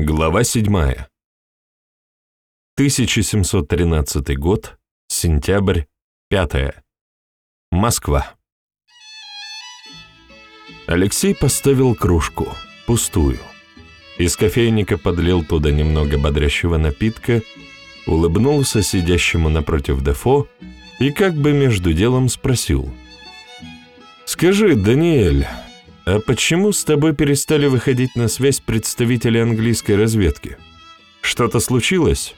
Глава 7. 1713 год, сентябрь, 5. Москва. Алексей поставил кружку, пустую. Из кофейника подлил туда немного бодрящего напитка, улыбнулся сидящему напротив Дефо и как бы между делом спросил. «Скажи, Даниэль, «А почему с тобой перестали выходить на связь представители английской разведки? Что-то случилось?»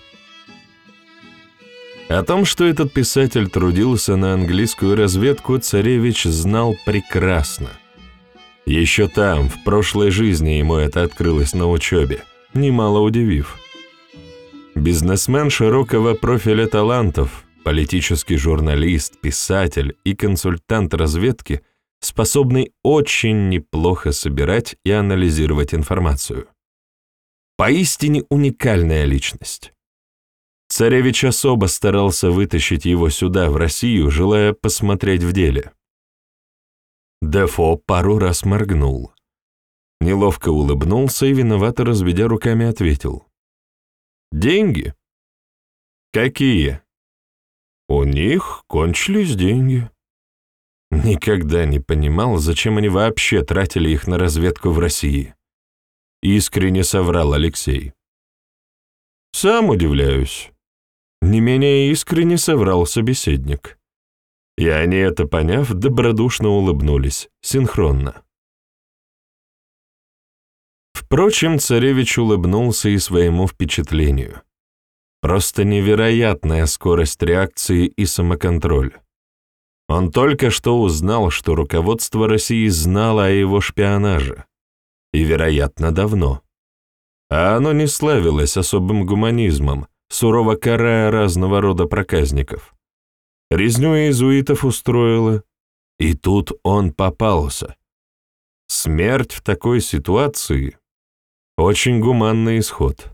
О том, что этот писатель трудился на английскую разведку, царевич знал прекрасно. Еще там, в прошлой жизни, ему это открылось на учебе, немало удивив. Бизнесмен широкого профиля талантов, политический журналист, писатель и консультант разведки – способный очень неплохо собирать и анализировать информацию. Поистине уникальная личность. Царевич особо старался вытащить его сюда, в Россию, желая посмотреть в деле. Дефо пару раз моргнул. Неловко улыбнулся и, виновато разведя руками, ответил. «Деньги?» «Какие?» «У них кончились деньги». Никогда не понимал, зачем они вообще тратили их на разведку в России. Искренне соврал Алексей. Сам удивляюсь. Не менее искренне соврал собеседник. И они это поняв, добродушно улыбнулись, синхронно. Впрочем, царевич улыбнулся и своему впечатлению. Просто невероятная скорость реакции и самоконтроль. Он только что узнал, что руководство России знало о его шпионаже. И, вероятно, давно. А оно не славилось особым гуманизмом, сурово карая разного рода проказников. Резню иезуитов устроило, и тут он попался. Смерть в такой ситуации — очень гуманный исход.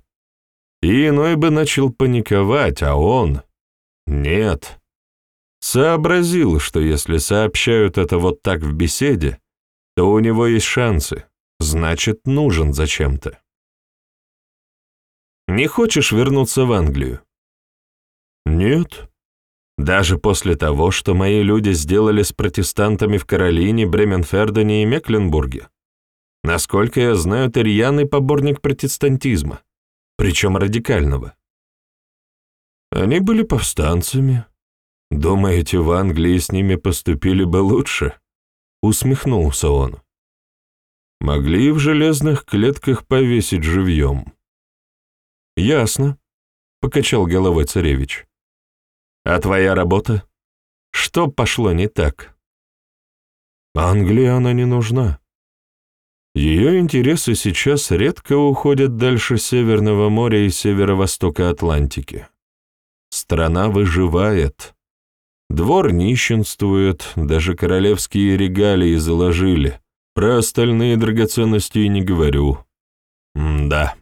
И иной бы начал паниковать, а он — нет. Сообразил, что если сообщают это вот так в беседе, то у него есть шансы, значит, нужен зачем-то. Не хочешь вернуться в Англию? Нет. Даже после того, что мои люди сделали с протестантами в Каролине, Бременфердене и Мекленбурге. Насколько я знаю, ты рьяный поборник протестантизма, причем радикального. Они были повстанцами, «Думаете, в Англии с ними поступили бы лучше?» — усмехнулся он. «Могли в железных клетках повесить живьем». «Ясно», — покачал головой царевич. «А твоя работа? Что пошло не так?» «Англии она не нужна. Ее интересы сейчас редко уходят дальше Северного моря и северо-востока Атлантики. Страна выживает» Двор нищенствует, даже королевские регалии заложили. Про остальные драгоценности и не говорю. М да.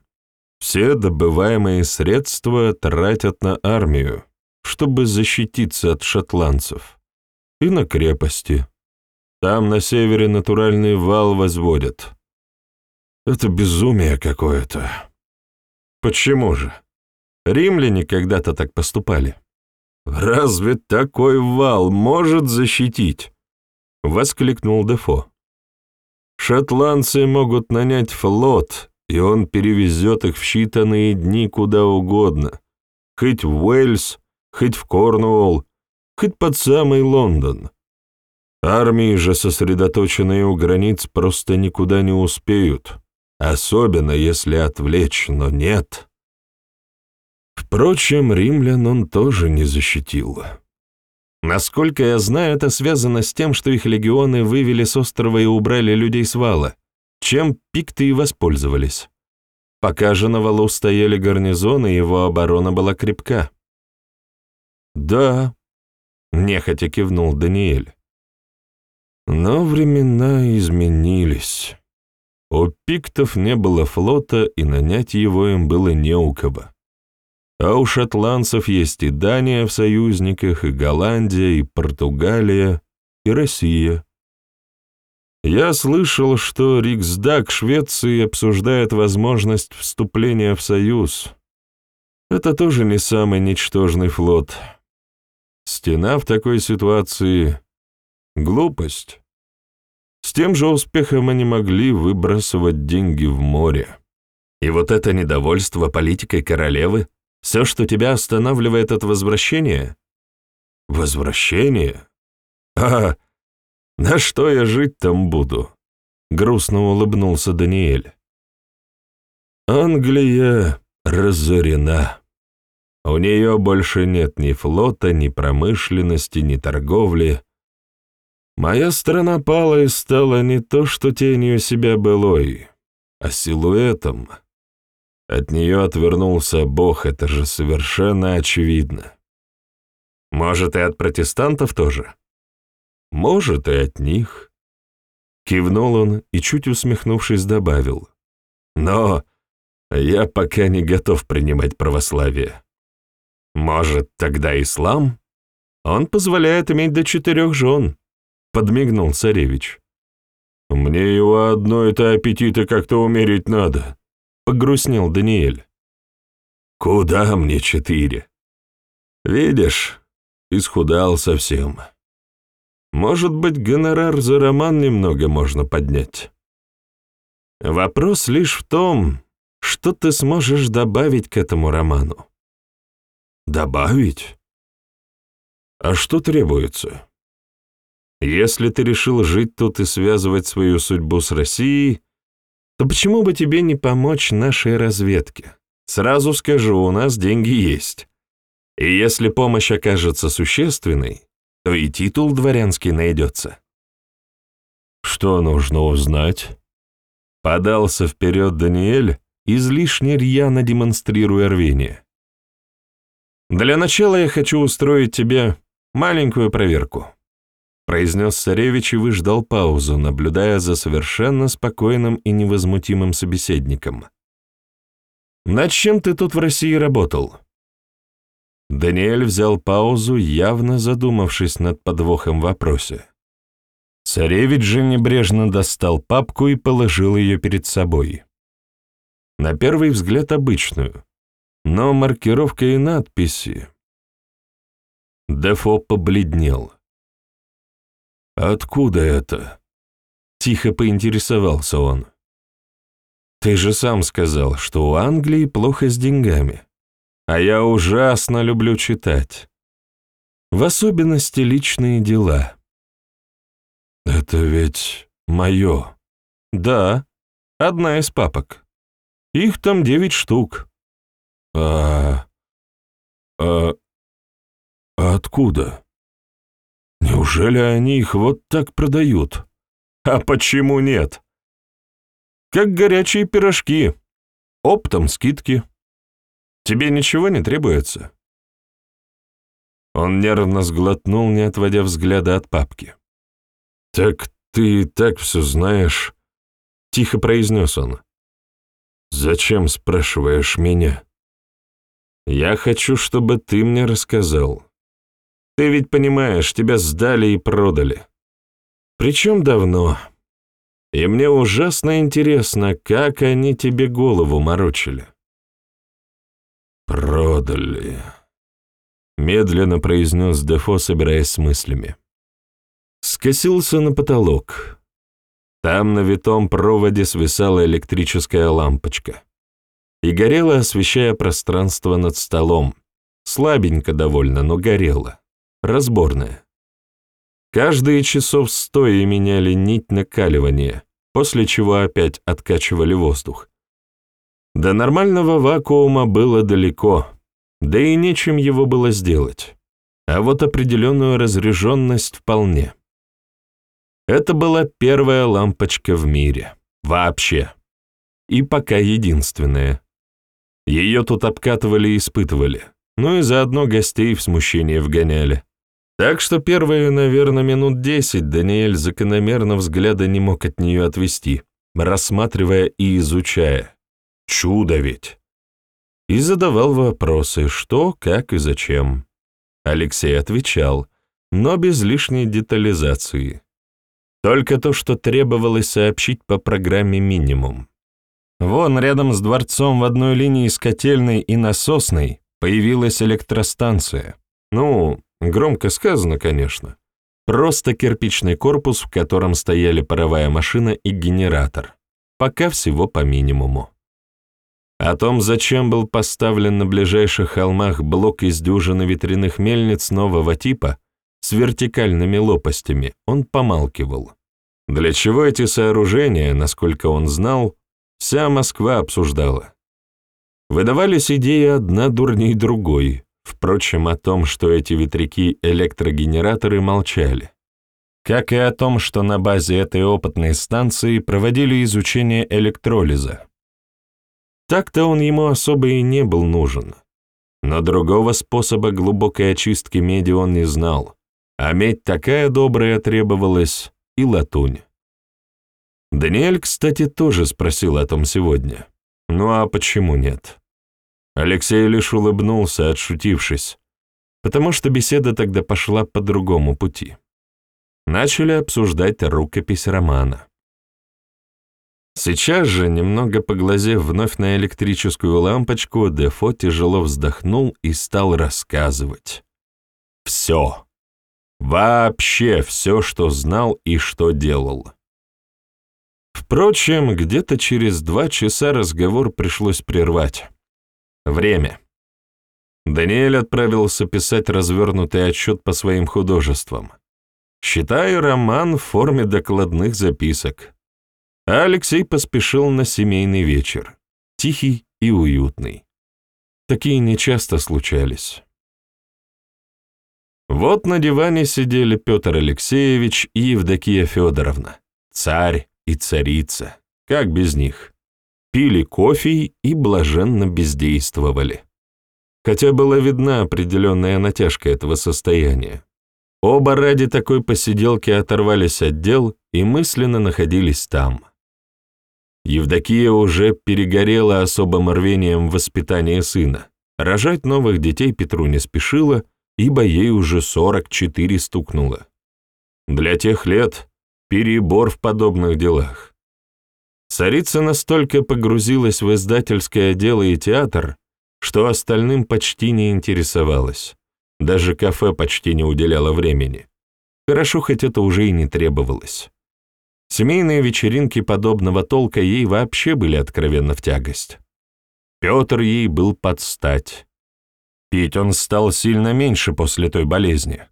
Все добываемые средства тратят на армию, чтобы защититься от шотландцев. И на крепости. Там на севере натуральный вал возводят. Это безумие какое-то. Почему же? Римляне когда-то так поступали. «Разве такой вал может защитить?» — воскликнул Дефо. «Шотландцы могут нанять флот, и он перевезет их в считанные дни куда угодно, хоть в Уэльс, хоть в Корнуолл, хоть под самый Лондон. Армии же, сосредоточенные у границ, просто никуда не успеют, особенно если отвлечь, но нет». Впрочем, римлян он тоже не защитил. Насколько я знаю, это связано с тем, что их легионы вывели с острова и убрали людей с вала, чем пикты и воспользовались. Пока же на валу стояли гарнизоны, его оборона была крепка. «Да», — нехотя кивнул Даниэль. Но времена изменились. У пиктов не было флота, и нанять его им было не у кого. А у шотландцев есть и Дания в союзниках, и Голландия, и Португалия, и Россия. Я слышал, что Риксдаг Швеции обсуждает возможность вступления в Союз. Это тоже не самый ничтожный флот. Стена в такой ситуации — глупость. С тем же успехом они могли выбрасывать деньги в море. И вот это недовольство политикой королевы — все, что тебя останавливает от возвращения? Возвращение? А, на что я жить там буду? Грустно улыбнулся Даниэль. Англия разорена. У нее больше нет ни флота, ни промышленности, ни торговли. Моя страна пала и стала не то что тенью себя былой, а силуэтом. От нее отвернулся Бог, это же совершенно очевидно. Может, и от протестантов тоже? Может, и от них. Кивнул он и, чуть усмехнувшись, добавил. Но я пока не готов принимать православие. Может, тогда ислам? Он позволяет иметь до четырех жен, подмигнул царевич. Мне его одно-то аппетита как-то умерить надо, погрустнел Даниэль. Куда мне четыре? Видишь, исхудал совсем. Может быть, гонорар за роман немного можно поднять. Вопрос лишь в том, что ты сможешь добавить к этому роману. Добавить? А что требуется? Если ты решил жить тут и связывать свою судьбу с Россией, то почему бы тебе не помочь нашей разведке? Сразу скажу, у нас деньги есть. И если помощь окажется существенной, то и титул дворянский найдется. Что нужно узнать? Подался вперед Даниэль, излишне рьяно демонстрируя рвение. «Для начала я хочу устроить тебе маленькую проверку», произнес царевич и выждал паузу, наблюдая за совершенно спокойным и невозмутимым собеседником. «Над чем ты тут в России работал?» Даниэль взял паузу, явно задумавшись над подвохом в вопросе. Царевич же небрежно достал папку и положил ее перед собой. На первый взгляд обычную, но маркировка и надписи... Дефо побледнел. «Откуда это?» — тихо поинтересовался он. «Ты же сам сказал, что у Англии плохо с деньгами, а я ужасно люблю читать. В особенности личные дела». «Это ведь мое». «Да, одна из папок. Их там девять штук». «А... а... а откуда? Неужели они их вот так продают? А почему нет? Как горячие пирожки. Оптом скидки. Тебе ничего не требуется?» Он нервно сглотнул, не отводя взгляда от папки. «Так ты и так все знаешь», — тихо произнес он. «Зачем спрашиваешь меня?» Я хочу, чтобы ты мне рассказал. Ты ведь понимаешь, тебя сдали и продали. Причем давно. И мне ужасно интересно, как они тебе голову морочили. «Продали», — медленно произнес Дефо, собираясь с мыслями. Скосился на потолок. Там на витом проводе свисала электрическая лампочка и горела, освещая пространство над столом. Слабенько довольно, но горела. Разборная. Каждые часов стоя меняли нить накаливания, после чего опять откачивали воздух. До нормального вакуума было далеко, да и нечем его было сделать. А вот определенную разряженность вполне. Это была первая лампочка в мире. Вообще. И пока единственная. Ее тут обкатывали и испытывали, ну и заодно гостей в смущение вгоняли. Так что первые, наверное, минут десять Даниэль закономерно взгляда не мог от нее отвести, рассматривая и изучая. Чудо ведь! И задавал вопросы, что, как и зачем. Алексей отвечал, но без лишней детализации. Только то, что требовалось сообщить по программе минимум. Вон рядом с дворцом в одной линии с котельной и насосной появилась электростанция. Ну, громко сказано, конечно. Просто кирпичный корпус, в котором стояли паровая машина и генератор. Пока всего по минимуму. О том, зачем был поставлен на ближайших холмах блок из дюжины ветряных мельниц нового типа с вертикальными лопастями, он помалкивал. Для чего эти сооружения, насколько он знал, вся Москва обсуждала. Выдавались идеи одна дурней другой, впрочем, о том, что эти ветряки-электрогенераторы молчали. Как и о том, что на базе этой опытной станции проводили изучение электролиза. Так-то он ему особо и не был нужен. Но другого способа глубокой очистки меди он не знал, а медь такая добрая требовалась и латунь. Даниэль, кстати, тоже спросил о том сегодня. Ну а почему нет? Алексей лишь улыбнулся, отшутившись, потому что беседа тогда пошла по другому пути. Начали обсуждать рукопись романа. Сейчас же, немного поглазев вновь на электрическую лампочку, Дефо тяжело вздохнул и стал рассказывать. Все. Вообще все, что знал и что делал. Впрочем, где-то через два часа разговор пришлось прервать. Время. Даниэль отправился писать развернутый отчет по своим художествам. Считаю роман в форме докладных записок. Алексей поспешил на семейный вечер, тихий и уютный. Такие нечасто случались. Вот на диване сидели Петр Алексеевич и Евдокия Федоровна, царь и царица, как без них. Пили кофе и блаженно бездействовали. Хотя была видна определенная натяжка этого состояния. Оба ради такой посиделки оторвались от дел и мысленно находились там. Евдокия уже перегорела особым рвением в воспитании сына. Рожать новых детей Петру не спешила, ибо ей уже 44 стукнуло. Для тех лет перебор в подобных делах. Царица настолько погрузилась в издательское дело и театр, что остальным почти не интересовалась. Даже кафе почти не уделяла времени. Хорошо, хоть это уже и не требовалось. Семейные вечеринки подобного толка ей вообще были откровенно в тягость. Петр ей был под стать. Пить он стал сильно меньше после той болезни.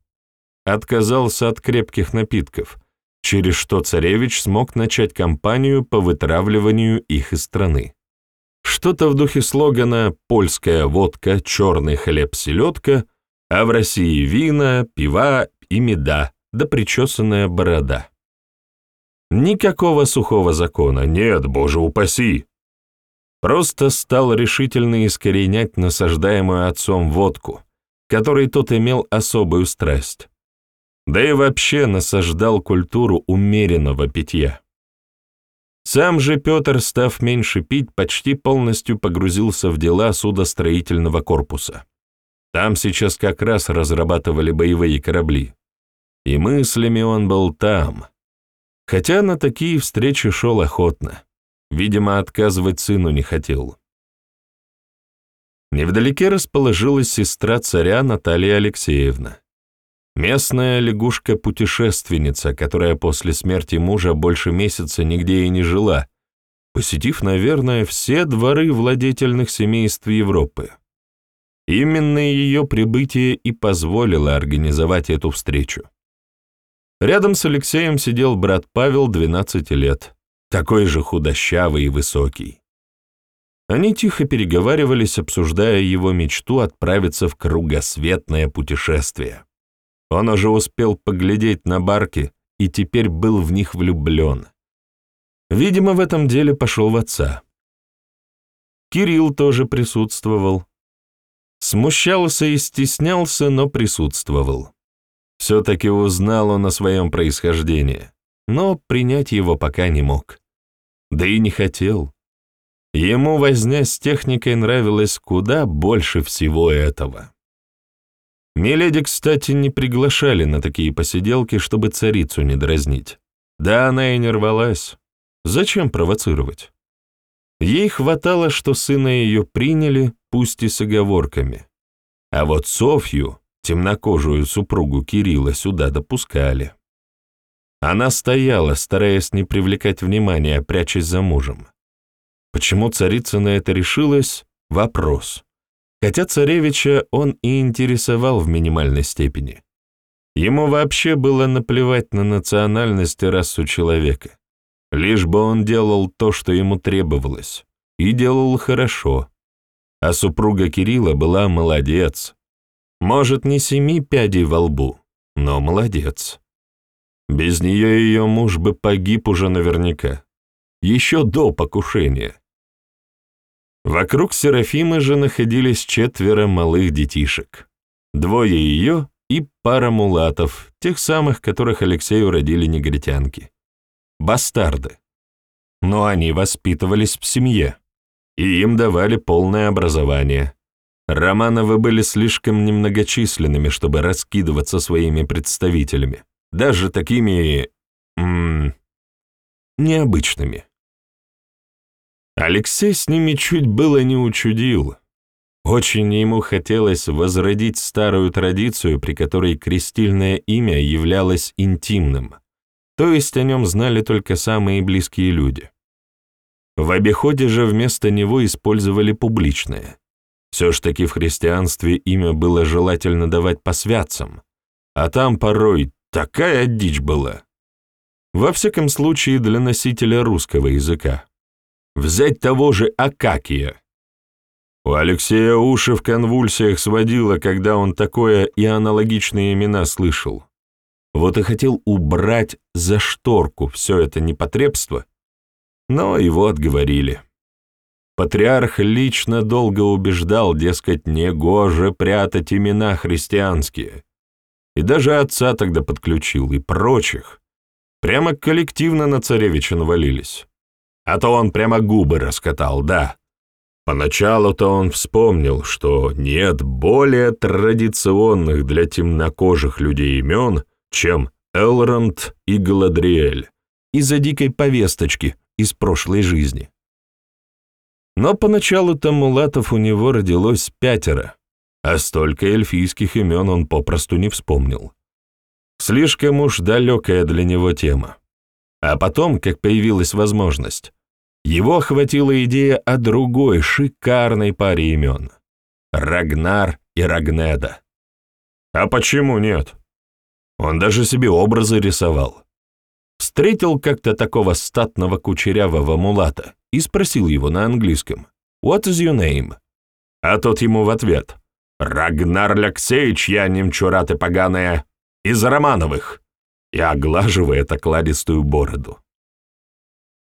Отказался от крепких напитков, через что царевич смог начать кампанию по вытравливанию их из страны. Что-то в духе слогана «Польская водка, черный хлеб, селедка», а в России вина, пива и меда, да причесанная борода. Никакого сухого закона, нет, боже упаси. Просто стал решительно искоренять насаждаемую отцом водку, которой тот имел особую страсть. Да и вообще насаждал культуру умеренного питья. Сам же Петр, став меньше пить, почти полностью погрузился в дела судостроительного корпуса. Там сейчас как раз разрабатывали боевые корабли. И мыслями он был там, Хотя на такие встречи шел охотно. Видимо, отказывать сыну не хотел. Невдалеке расположилась сестра царя Наталья Алексеевна. Местная лягушка-путешественница, которая после смерти мужа больше месяца нигде и не жила, посетив, наверное, все дворы владетельных семейств Европы. Именно ее прибытие и позволило организовать эту встречу. Рядом с Алексеем сидел брат Павел, 12 лет, такой же худощавый и высокий. Они тихо переговаривались, обсуждая его мечту отправиться в кругосветное путешествие. Он уже успел поглядеть на барки и теперь был в них влюблен. Видимо, в этом деле пошел в отца. Кирилл тоже присутствовал. Смущался и стеснялся, но присутствовал. Все-таки узнал он о своем происхождении, но принять его пока не мог. Да и не хотел. Ему возня с техникой нравилась куда больше всего этого. Миледи, кстати, не приглашали на такие посиделки, чтобы царицу не дразнить. Да она и не рвалась. Зачем провоцировать? Ей хватало, что сына ее приняли, пусть и с оговорками. А вот Софью, темнокожую супругу Кирилла, сюда допускали. Она стояла, стараясь не привлекать внимания, прячась за мужем. Почему царица на это решилась — вопрос. Хотя царевича он и интересовал в минимальной степени. Ему вообще было наплевать на национальность и расу человека. Лишь бы он делал то, что ему требовалось, и делал хорошо. А супруга Кирилла была молодец. Может, не семи пядей во лбу, но молодец. Без нее ее муж бы погиб уже наверняка. Еще до покушения. Вокруг Серафимы же находились четверо малых детишек. Двое ее и пара мулатов, тех самых, которых Алексею родили негритянки. Бастарды. Но они воспитывались в семье, и им давали полное образование. Романовы были слишком немногочисленными, чтобы раскидываться своими представителями, даже такими... М -м, необычными. Алексей с ними чуть было не учудил, очень ему хотелось возродить старую традицию, при которой крестильное имя являлось интимным, то есть о нем знали только самые близкие люди. В обиходе же вместо него использовали публичное. Все ж таки в христианстве имя было желательно давать по святцам, а там порой такая дичь была. Во всяком случае для носителя русского языка. Взять того же Акакия – у Алексея уши в конвульсиях сводило, когда он такое и аналогичные имена слышал. Вот и хотел убрать за шторку все это непотребство, но его отговорили. Патриарх лично долго убеждал, дескать, негоже прятать имена христианские. И даже отца тогда подключил, и прочих. Прямо коллективно на царевича навалились. А то он прямо губы раскатал, да. Поначалу-то он вспомнил, что нет более традиционных для темнокожих людей имен, чем Элронд и Галадриэль, из-за дикой повесточки из прошлой жизни. Но поначалу-то мулатов у него родилось пятеро, а столько эльфийских имен он попросту не вспомнил. Слишком уж далекая для него тема. А потом, как появилась возможность, его охватила идея о другой шикарной паре имен — Рагнар и Рагнеда. А почему нет? Он даже себе образы рисовал. Встретил как-то такого статного кучерявого мулата и спросил его на английском «What is your name?» А тот ему в ответ «Рагнар Алексеевич, я немчура ты поганая, из Романовых» и оглаживает окладистую бороду.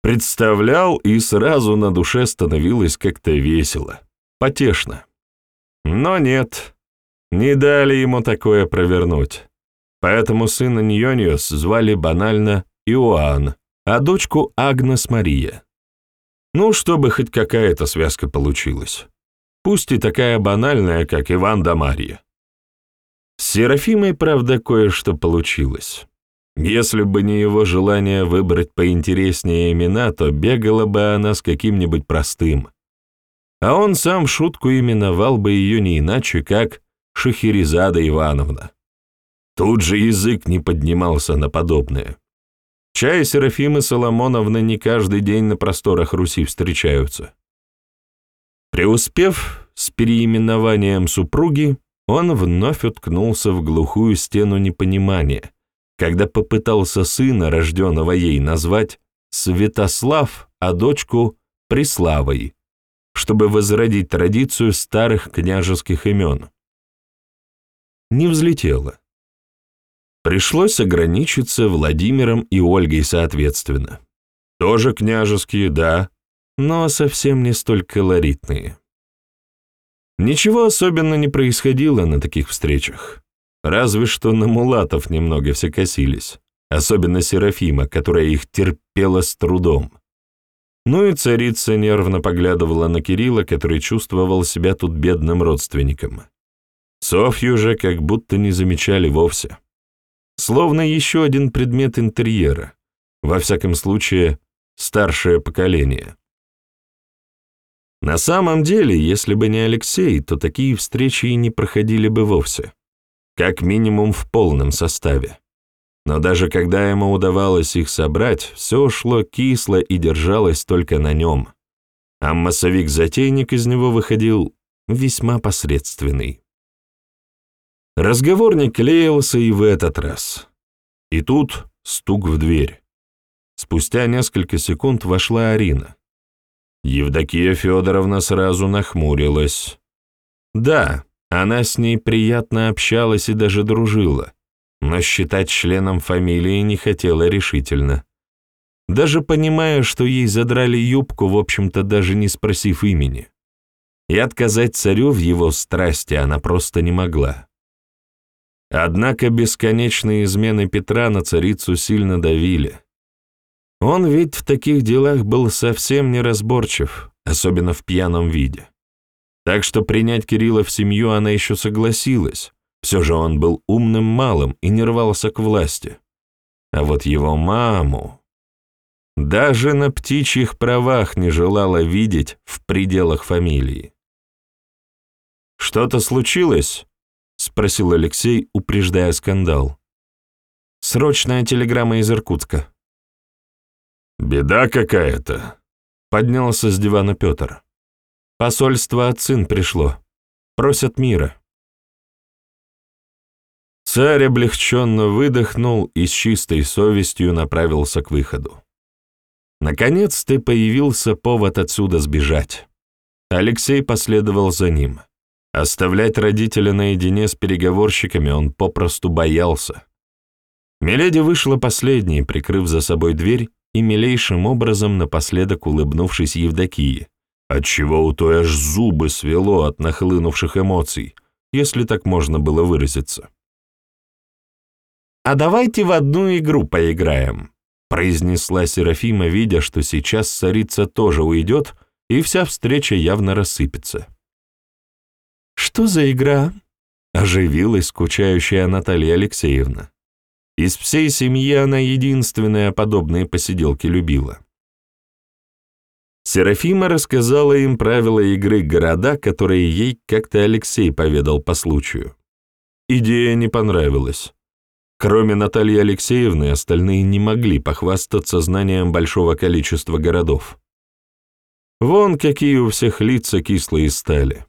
Представлял, и сразу на душе становилось как-то весело, потешно. Но нет, не дали ему такое провернуть. Поэтому сына Ньониус звали банально Иоанн, а дочку Агнес Мария. Ну, чтобы хоть какая-то связка получилась. Пусть и такая банальная, как Иван да Мария. С Серафимой, правда, кое-что получилось. Если бы не его желание выбрать поинтереснее имена, то бегала бы она с каким-нибудь простым. А он сам в шутку именовал бы ее не иначе, как Шахерезада Ивановна. Тут же язык не поднимался на подобное. Чай Серафимы Соломоновны не каждый день на просторах Руси встречаются. Преуспев с переименованием супруги, он вновь уткнулся в глухую стену непонимания, когда попытался сына, рожденного ей, назвать Святослав, а дочку Преславой, чтобы возродить традицию старых княжеских имен. Не взлетело. Пришлось ограничиться Владимиром и Ольгой соответственно. Тоже княжеские, да, но совсем не столь колоритные. Ничего особенно не происходило на таких встречах. Разве что на мулатов немного все косились, особенно Серафима, которая их терпела с трудом. Ну и царица нервно поглядывала на Кирилла, который чувствовал себя тут бедным родственником. Софью же как будто не замечали вовсе. Словно еще один предмет интерьера, Во всяком случае, старшее поколение. На самом деле, если бы не Алексей, то такие встречи и не проходили бы вовсе. Как минимум в полном составе. Но даже когда ему удавалось их собрать, все шло кисло и держалось только на нем. А массовик-затейник из него выходил весьма посредственный. Разговор не клеился и в этот раз. И тут стук в дверь. Спустя несколько секунд вошла Арина. Евдокия Федоровна сразу нахмурилась. Да, она с ней приятно общалась и даже дружила, но считать членом фамилии не хотела решительно. Даже понимая, что ей задрали юбку, в общем-то, даже не спросив имени. И отказать царю в его страсти она просто не могла. Однако бесконечные измены Петра на царицу сильно давили. Он ведь в таких делах был совсем неразборчив, особенно в пьяном виде. Так что принять Кирилла в семью она еще согласилась, все же он был умным малым и не рвался к власти. А вот его маму даже на птичьих правах не желала видеть в пределах фамилии. «Что-то случилось?» — спросил Алексей, упреждая скандал. «Срочная телеграмма из Иркутска». «Беда какая-то», — поднялся с дивана Петр. «Посольство от сын пришло. Просят мира». Царь облегченно выдохнул и с чистой совестью направился к выходу. Наконец-то появился повод отсюда сбежать. Алексей последовал за ним. Оставлять родителя наедине с переговорщиками он попросту боялся. Миледи вышла последней, прикрыв за собой дверь и милейшим образом напоследок улыбнувшись Евдокии, отчего у той аж зубы свело от нахлынувших эмоций, если так можно было выразиться. «А давайте в одну игру поиграем», — произнесла Серафима, видя, что сейчас царица тоже уйдет, и вся встреча явно рассыпется. «Что за игра?» — оживилась скучающая Наталья Алексеевна. Из всей семьи она единственная подобные посиделки любила. Серафима рассказала им правила игры города, которые ей как-то Алексей поведал по случаю. Идея не понравилась. Кроме Натальи Алексеевны, остальные не могли похвастаться знанием большого количества городов. Вон какие у всех лица кислые стали.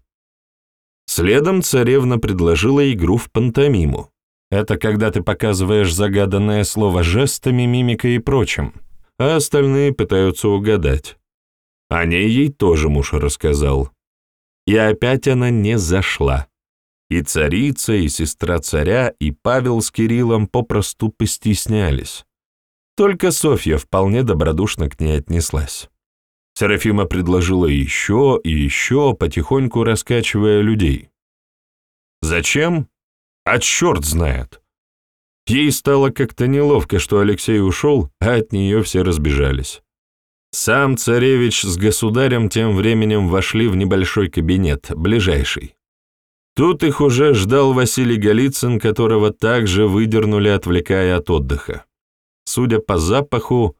Следом царевна предложила игру в пантомиму. Это когда ты показываешь загаданное слово жестами, мимикой и прочим, а остальные пытаются угадать. О ней ей тоже муж рассказал. И опять она не зашла. И царица, и сестра царя, и Павел с Кириллом попросту постеснялись. Только Софья вполне добродушно к ней отнеслась. Серафима предложила еще и еще, потихоньку раскачивая людей. Зачем? А черт знает. Ей стало как-то неловко, что Алексей ушел, а от нее все разбежались. Сам царевич с государем тем временем вошли в небольшой кабинет, ближайший. Тут их уже ждал Василий Голицын, которого также выдернули, отвлекая от отдыха. Судя по запаху,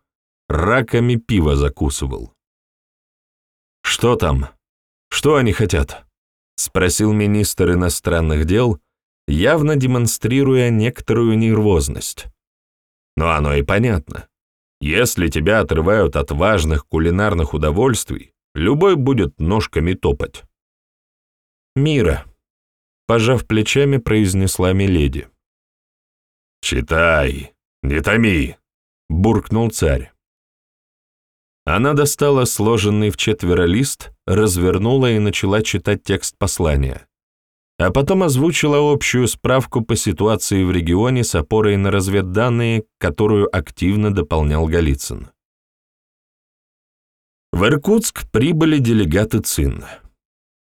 раками пива закусывал. «Что там? Что они хотят?» — спросил министр иностранных дел, явно демонстрируя некоторую нервозность. Но оно и понятно. Если тебя отрывают от важных кулинарных удовольствий, любой будет ножками топать. «Мира», — пожав плечами, произнесла Миледи. «Читай, не томи», — буркнул царь. Она достала сложенный в четверо лист, развернула и начала читать текст послания а потом озвучила общую справку по ситуации в регионе с опорой на разведданные, которую активно дополнял Голицын. В Иркутск прибыли делегаты ЦИН.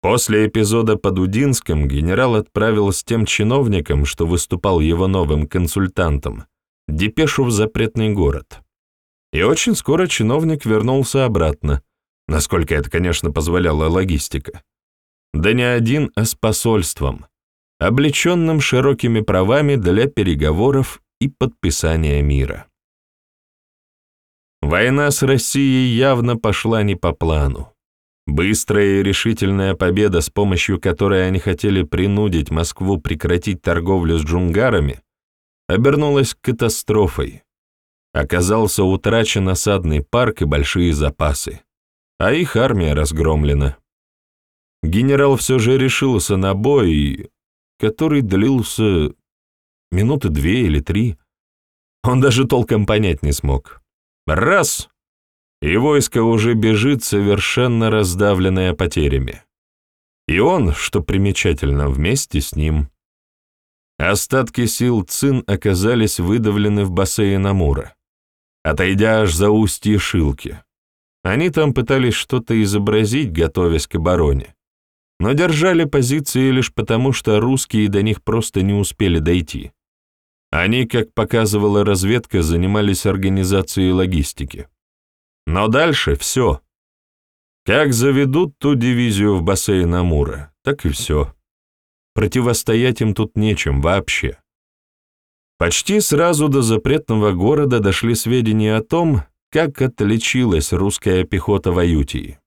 После эпизода под Удинском генерал отправил с тем чиновником, что выступал его новым консультантом, депешу в запретный город. И очень скоро чиновник вернулся обратно, насколько это, конечно, позволяла логистика. Да не один, а с посольством, облеченным широкими правами для переговоров и подписания мира. Война с Россией явно пошла не по плану. Быстрая и решительная победа, с помощью которой они хотели принудить Москву прекратить торговлю с джунгарами, обернулась катастрофой. Оказался утрачен осадный парк и большие запасы, а их армия разгромлена. Генерал все же решился на бой, который длился минуты две или три. Он даже толком понять не смог. Раз — и войско уже бежит, совершенно раздавленное потерями. И он, что примечательно, вместе с ним. Остатки сил Цин оказались выдавлены в бассейн Амура, отойдя аж за устье Шилки. Они там пытались что-то изобразить, готовясь к обороне, но держали позиции лишь потому, что русские до них просто не успели дойти. Они, как показывала разведка, занимались организацией логистики. Но дальше все. Как заведут ту дивизию в бассейн Амура, так и все. Противостоять им тут нечем вообще. Почти сразу до запретного города дошли сведения о том, как отличилась русская пехота в Аютии,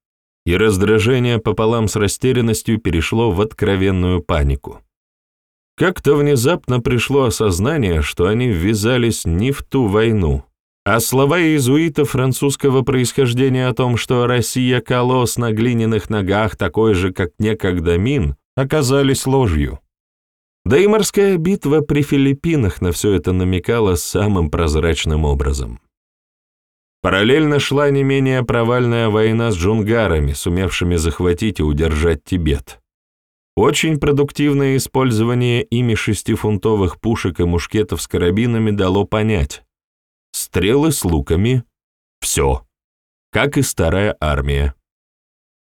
и раздражение пополам с растерянностью перешло в откровенную панику. Как-то внезапно пришло осознание, что они ввязались не в ту войну, а слова иезуитов французского происхождения о том, что Россия колосс на глиняных ногах такой же, как некогда Мин, оказались ложью. Да и морская битва при Филиппинах на все это намекала самым прозрачным образом. Параллельно шла не менее провальная война с джунгарами, сумевшими захватить и удержать Тибет. Очень продуктивное использование ими шестифунтовых пушек и мушкетов с карабинами дало понять, стрелы с луками, все, как и старая армия.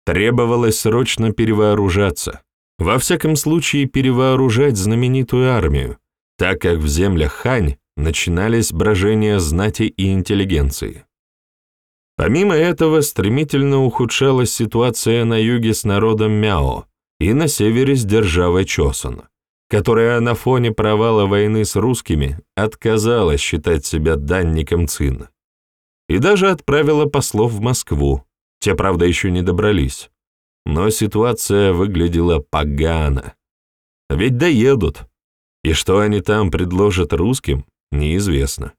Требовалось срочно перевооружаться, во всяком случае перевооружать знаменитую армию, так как в землях Хань начинались брожения знати и интеллигенции. Помимо этого, стремительно ухудшалась ситуация на юге с народом Мяо и на севере с державой Чосон которая на фоне провала войны с русскими отказалась считать себя данником Цин. И даже отправила послов в Москву. Те, правда, еще не добрались. Но ситуация выглядела погано. Ведь доедут. И что они там предложат русским, неизвестно.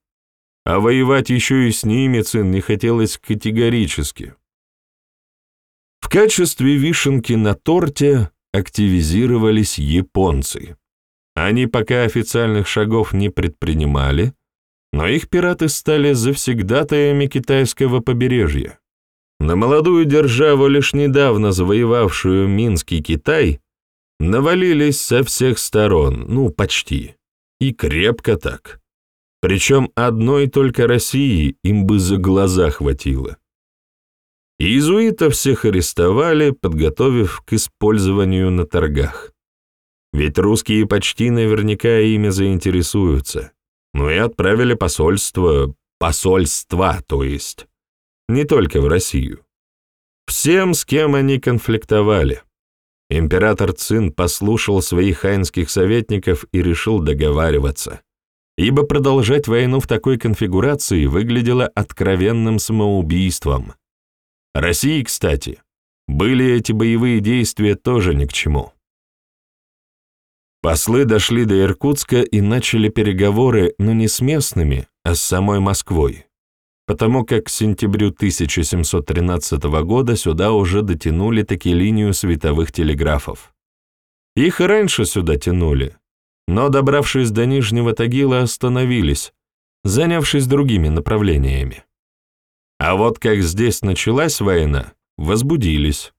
А воевать еще и с ними Цин не хотелось категорически. В качестве вишенки на торте активизировались японцы. Они пока официальных шагов не предпринимали, но их пираты стали завсегдатаями китайского побережья. На молодую державу, лишь недавно завоевавшую Минский Китай, навалились со всех сторон, ну, почти, и крепко так. Причем одной только России им бы за глаза хватило. Иезуитов всех арестовали, подготовив к использованию на торгах. Ведь русские почти наверняка ими заинтересуются. Ну и отправили посольство, посольства, то есть, не только в Россию. Всем, с кем они конфликтовали. Император Цин послушал своих ханьских советников и решил договариваться, ибо продолжать войну в такой конфигурации выглядело откровенным самоубийством. России, кстати, были эти боевые действия тоже ни к чему. Послы дошли до Иркутска и начали переговоры, но не с местными, а с самой Москвой, потому как к сентябрю 1713 года сюда уже дотянули таки линию световых телеграфов. Их и раньше сюда тянули, но, добравшись до Нижнего Тагила, остановились, занявшись другими направлениями. А вот как здесь началась война, возбудились.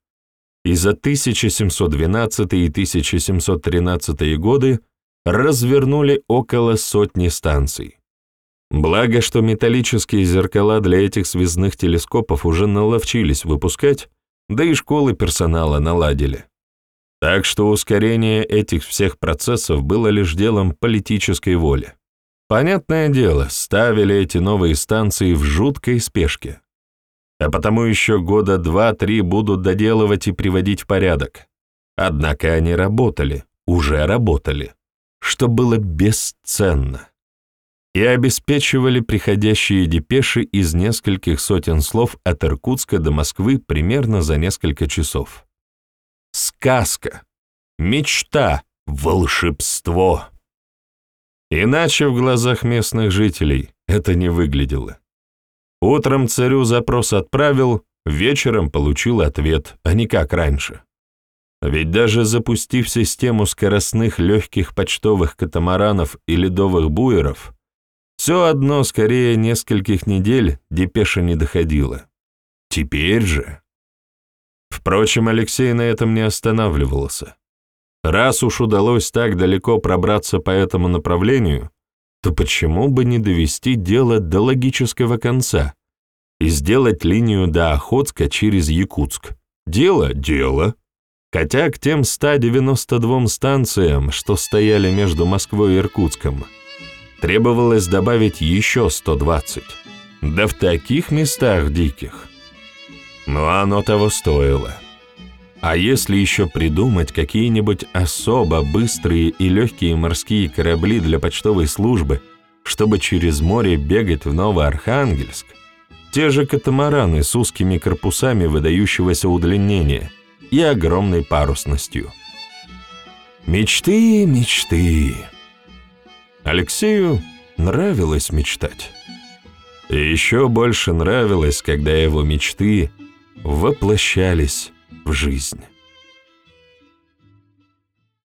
И за 1712 и 1713 годы развернули около сотни станций. Благо, что металлические зеркала для этих связных телескопов уже наловчились выпускать, да и школы персонала наладили. Так что ускорение этих всех процессов было лишь делом политической воли. Понятное дело, ставили эти новые станции в жуткой спешке. А потому еще года два-три будут доделывать и приводить в порядок. Однако они работали, уже работали, что было бесценно. и обеспечивали приходящие депеши из нескольких сотен слов от Иркутска до Москвы примерно за несколько часов. Сказка, мечта, волшебство. Иначе в глазах местных жителей это не выглядело. Утром царю запрос отправил, вечером получил ответ, а не как раньше. Ведь даже запустив систему скоростных легких почтовых катамаранов и ледовых буеров, все одно скорее нескольких недель депеша не доходила. Теперь же... Впрочем, Алексей на этом не останавливался. Раз уж удалось так далеко пробраться по этому направлению, то почему бы не довести дело до логического конца и сделать линию до Охотска через Якутск? Дело — дело. Хотя к тем 192 станциям, что стояли между Москвой и Иркутском, требовалось добавить еще 120. Да в таких местах диких. Но оно того стоило. А если еще придумать какие-нибудь особо быстрые и легкие морские корабли для почтовой службы, чтобы через море бегать в Новоархангельск, те же катамараны с узкими корпусами выдающегося удлинения – и огромной парусностью. Мечты, мечты. Алексею нравилось мечтать. И еще больше нравилось, когда его мечты воплощались в жизнь.